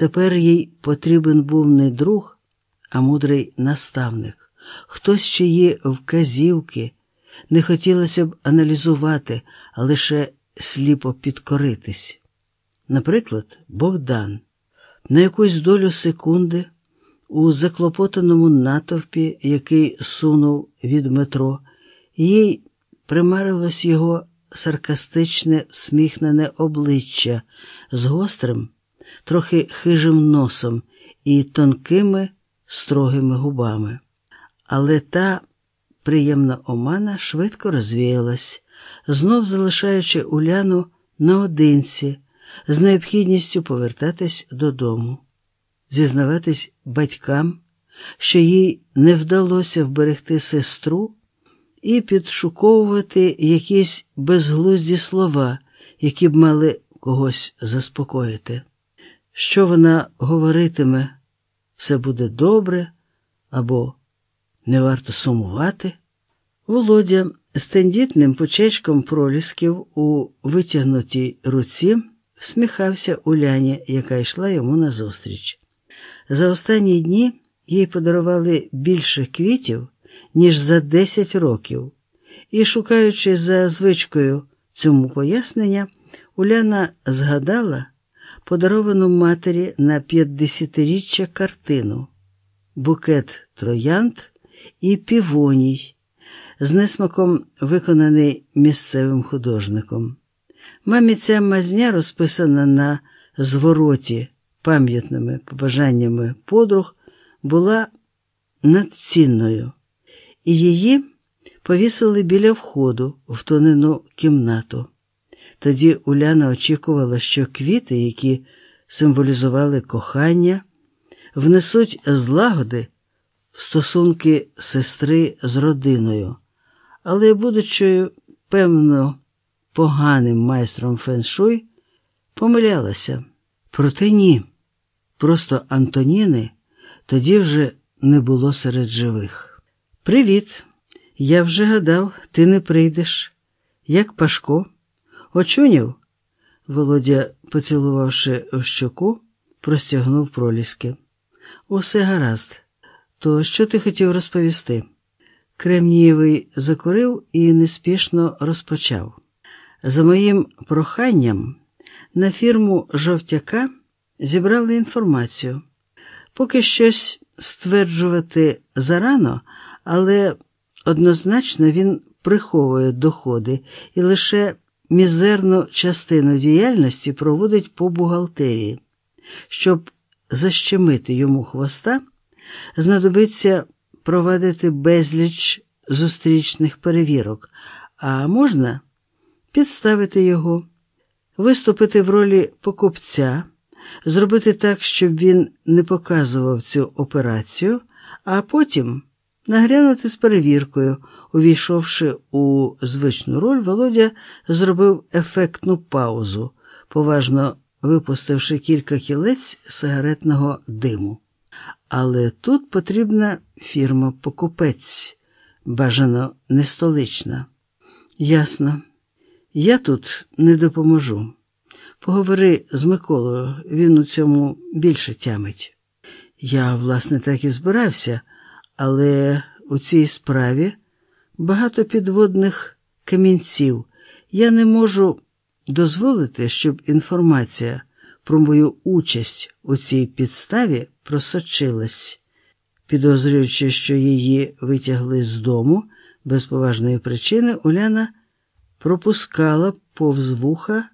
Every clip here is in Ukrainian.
Тепер їй потрібен був не друг, а мудрий наставник, хтось чиї вказівки. Не хотілося б аналізувати, а лише сліпо підкоритись. Наприклад, Богдан. На якусь долю секунди у заклопотаному натовпі, який сунув від метро, їй примарилось його саркастичне сміхнене обличчя з гострим, трохи хижим носом і тонкими строгими губами. Але та приємна омана швидко розвіялась, знов залишаючи Уляну наодинці з необхідністю повертатись додому, зізнаватись батькам, що їй не вдалося вберегти сестру, і підшуковувати якісь безглузді слова, які б мали когось заспокоїти. Що вона говоритиме, все буде добре або не варто сумувати. Володя з тендітним почечком пролісків у витягнутій руці всміхався Уляні, яка йшла йому назустріч. За останні дні їй подарували більше квітів, ніж за 10 років, і, шукаючи за звичкою цьому пояснення, Уляна згадала подаровану матері на 50-річчя картину, букет троянд і півоній, з несмаком виконаний місцевим художником. Мамі ця мазня розписана на звороті пам'ятними побажаннями подруг, була надцінною, і її повісили біля входу в тонену кімнату. Тоді Уляна очікувала, що квіти, які символізували кохання, внесуть злагоди в стосунки сестри з родиною, але, будучи, певно, поганим майстром феншуй, помилялася. Проте ні. Просто Антоніни тоді вже не було серед живих. Привіт! Я вже гадав, ти не прийдеш. Як Пашко? Очуняв? Володя, поцілувавши в щоку, простягнув проліски. Усе гаразд. То що ти хотів розповісти? Кремнієвий закурив і неспішно розпочав. За моїм проханням, на фірму жовтяка зібрали інформацію. Поки щось стверджувати зарано, але однозначно він приховує доходи і лише мізерну частину діяльності проводить по бухгалтерії. Щоб защемити йому хвоста, знадобиться проводити безліч зустрічних перевірок, а можна підставити його, виступити в ролі покупця, зробити так, щоб він не показував цю операцію, а потім нагрянути з перевіркою. Увійшовши у звичну роль, Володя зробив ефектну паузу, поважно випустивши кілька кілець сигаретного диму. Але тут потрібна фірма покупець, бажано не столична. Ясно, я тут не допоможу. Поговори з Миколою, він у цьому більше тямить. Я, власне, так і збирався, але у цій справі багато підводних камінців. Я не можу дозволити, щоб інформація про мою участь у цій підставі просочилась, підозрюючи, що її витягли з дому без поважної причини, Уляна пропускала повз вуха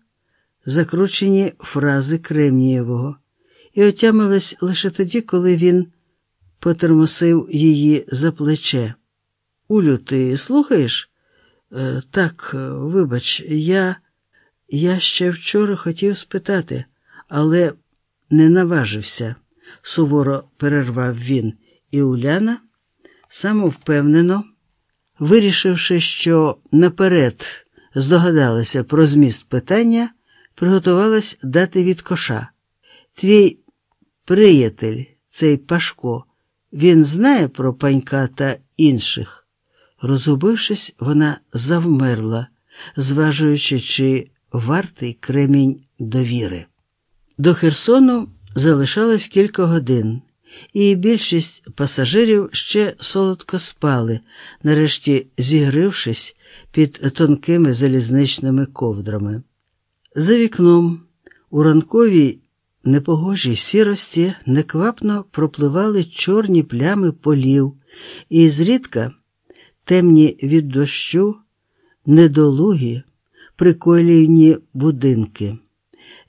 закручені фрази Кремнієвого і отямилась лише тоді, коли він потермосив її за плече. Улю, ти слухаєш? Е, так, вибач, я, я ще вчора хотів спитати, але не наважився, суворо перервав він, і Уляна самовпевнено, вирішивши, що наперед здогадалася про зміст питання, приготувалась дати від коша. Твій приятель, цей Пашко, він знає про панька та інших. Розгубившись, вона завмерла, зважуючи, чи вартий кремінь довіри. До Херсону залишалось кілька годин, і більшість пасажирів ще солодко спали, нарешті зігрившись під тонкими залізничними ковдрами. За вікном у ранковій непогожій сірості неквапно пропливали чорні плями полів, і зрідка темні від дощу, недолугі, приколійні будинки.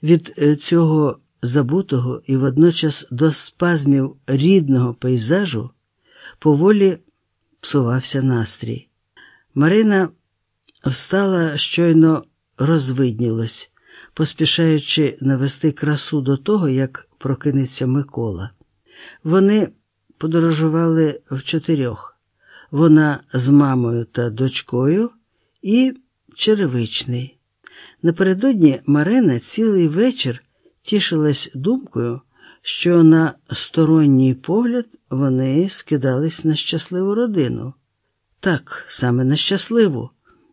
Від е, цього забутого і водночас до спазмів рідного пейзажу поволі псувався настрій. Марина встала, щойно розвиднілось, поспішаючи навести красу до того, як прокинеться Микола. Вони подорожували в чотирьох. Вона з мамою та дочкою і черевичний. Напередодні Марина цілий вечір тішилась думкою, що на сторонній погляд вони скидались на щасливу родину. Так, саме на щасливу,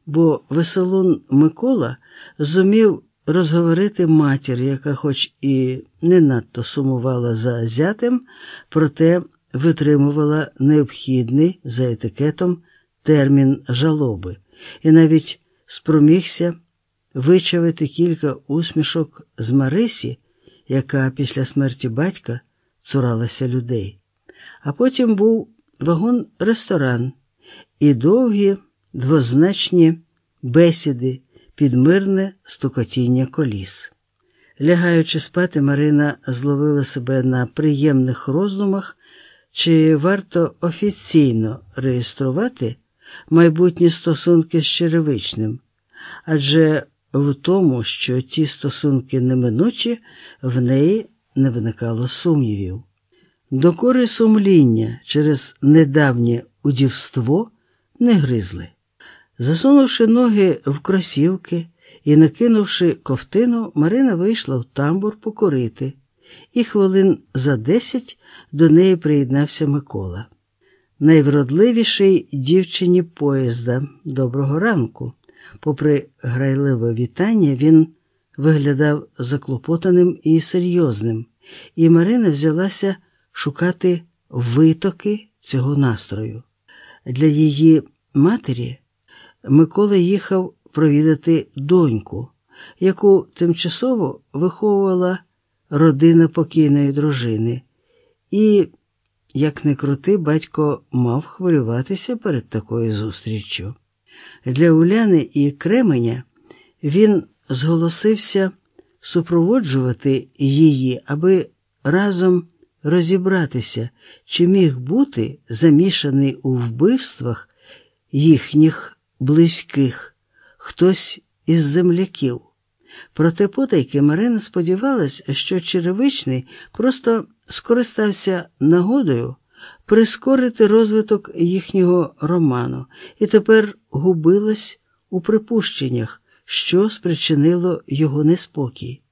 бо веселун Микола зумів розговорити матір, яка, хоч і не надто сумувала за зятем, проте витримувала необхідний за етикетом термін жалоби, і навіть спромігся вичавити кілька усмішок з Марисі, яка після смерті батька цуралася людей. А потім був вагон-ресторан і довгі двозначні бесіди під мирне стукотіння коліс. Лягаючи спати, Марина зловила себе на приємних роздумах, чи варто офіційно реєструвати майбутні стосунки з черевичним, адже в тому, що ті стосунки неминучі, в неї не виникало сумнівів. Докори сумління через недавнє удівство не гризли. Засунувши ноги в кросівки і накинувши ковтину, Марина вийшла в тамбур покорити, і хвилин за десять до неї приєднався Микола. Найвродливіший дівчині поїзда. Доброго ранку. Попри грайливе вітання, він виглядав заклопотаним і серйозним, і Марина взялася шукати витоки цього настрою. Для її матері Микола їхав провідати доньку, яку тимчасово виховувала родина покійної дружини. І, як не крути, батько мав хвилюватися перед такою зустріччю. Для Уляни і Кременя він зголосився супроводжувати її, аби разом розібратися, чи міг бути замішаний у вбивствах їхніх близьких хтось із земляків. Проте потайки Марина сподівалась, що черевичний просто скористався нагодою прискорити розвиток їхнього роману і тепер губилась у припущеннях, що спричинило його неспокій.